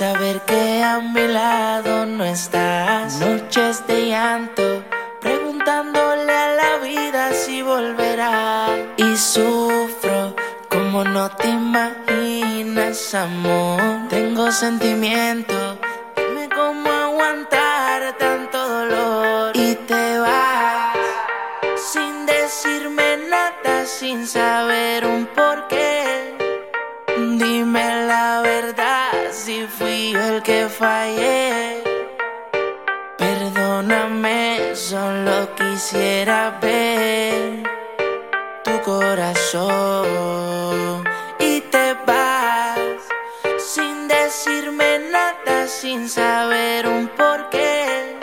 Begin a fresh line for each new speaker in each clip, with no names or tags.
saber que a mi lado no estás. Noches de llanto, preguntándole a la vida si volverá. Y sufro como no te imaginas, amor. Tengo sentimiento, dime cómo aguantar tanto dolor. Y te vas sin decirme nada, sin saber fui yo el que fallé. Perdóname, solo quisiera ver tu corazón. Y te vas sin decirme nada, sin saber un porqué.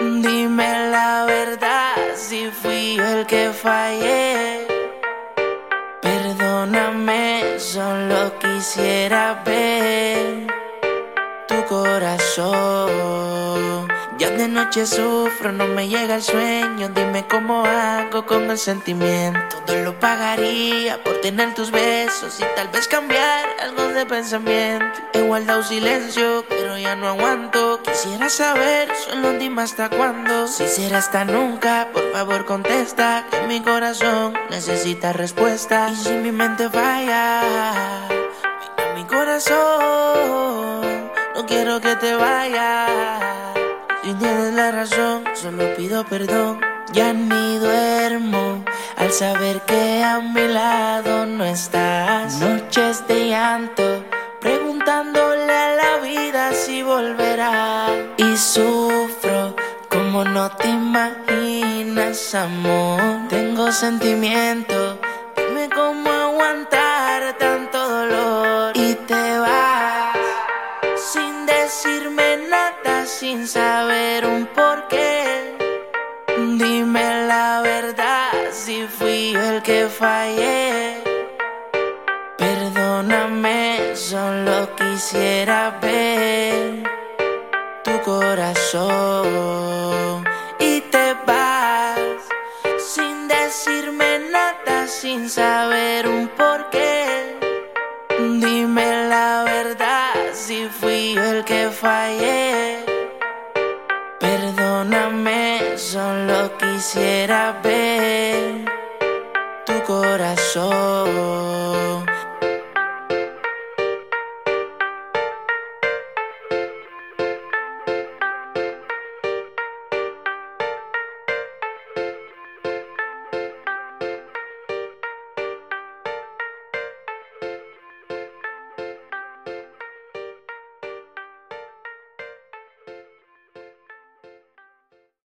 Dime la verdad si fui yo el que fallé. Perdóname, solo quisiera ver corazón. Ya de noche sufro, no me llega el sueño. Dime cómo hago con el sentimiento. Todo lo pagaría por tener tus besos y tal vez cambiar algo de pensamiento. He guardado silencio, pero ya no aguanto. Quisiera saber, solo dime hasta cuándo. Si será hasta nunca, por favor contesta. Que mi corazón necesita respuesta. Y si mi mente falla, mira mi corazón. Quiero que te vayas. Si tienes la razón, solo pido perdón. Ya ni duermo al saber que a mi lado no estás. Noches de llanto, preguntándole a la vida si volverá. Y sufro como no te imaginas, amor. Tengo sentimiento, dime cómo saber un porqué. Dime la verdad si fui el que fallé. Perdóname, solo quisiera ver tu corazón. Y te vas sin decirme nada, sin saber un porqué. Dime la verdad si fui el que fallé. Perdóname, solo quisiera ver tu corazón.